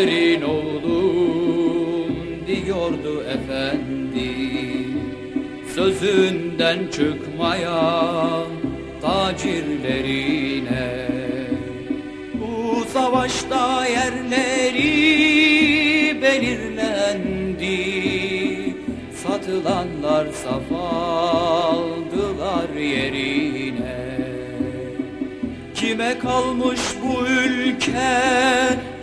aferin oğlum diyordu efendi. Sözünden çıkmayan tacirlerine. Bu savaşta yerleri belirlendi. Satılanlar saf aldılar yerine. Kime kalmış bu ülke?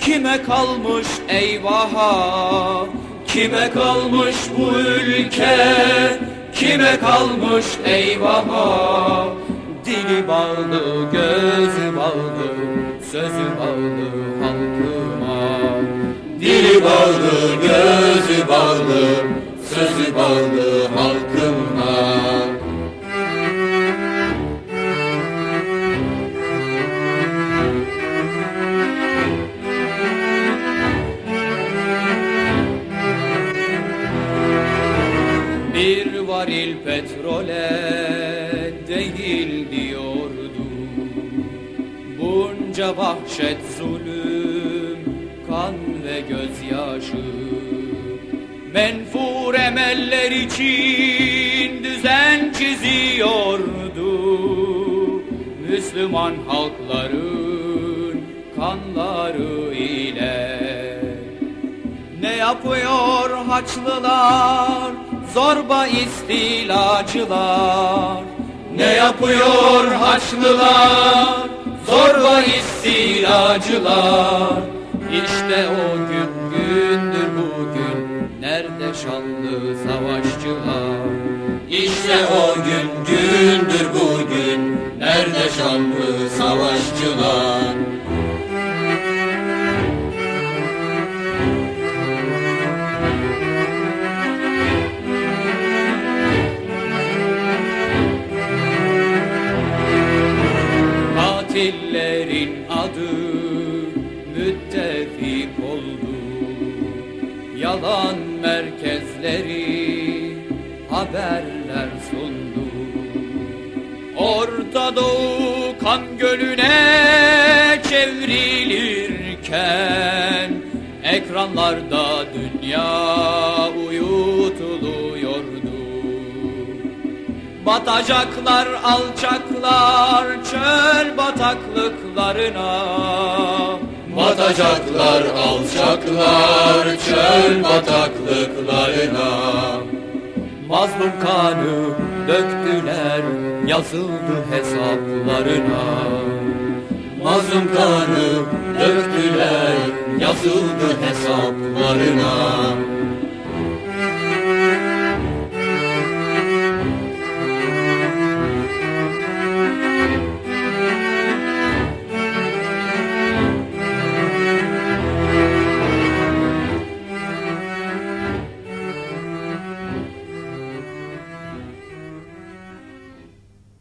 Kime kalmış eyvaha? Kime kalmış bu ülke? Kime kalmış eyvaha? Dili bağlı, gözü bağlı, sözü bağlı halkıma. Dili bağlı, gözü bağlı, sözü bağlı halkıma. Varil petrole değil diyordu Bunca vahşet zulüm, kan ve gözyaşı. Menfur emeller için düzen çiziyordu. Müslüman halkların kanları ile. Ne yapıyor haçlılar, zorba istilacılar? Ne yapıyor haçlılar, zorba istilacılar? İşte o gün gündür bugün, nerede şanlı savaşçılar? İşte o gün gündür bugün, nerede şanlı Katillerin adı müttefik oldu. Yalan merkezleri haberler sundu. Orta Doğu kan gölüne çevrilirken Ekranlarda dünya Batacaklar alçaklar çöl bataklıklarına. Batacaklar alçaklar çöl bataklıklarına. Mazlum kanı döktüler yazıldı hesaplarına. Mazlum kanı döktüler yazıldı hesaplarına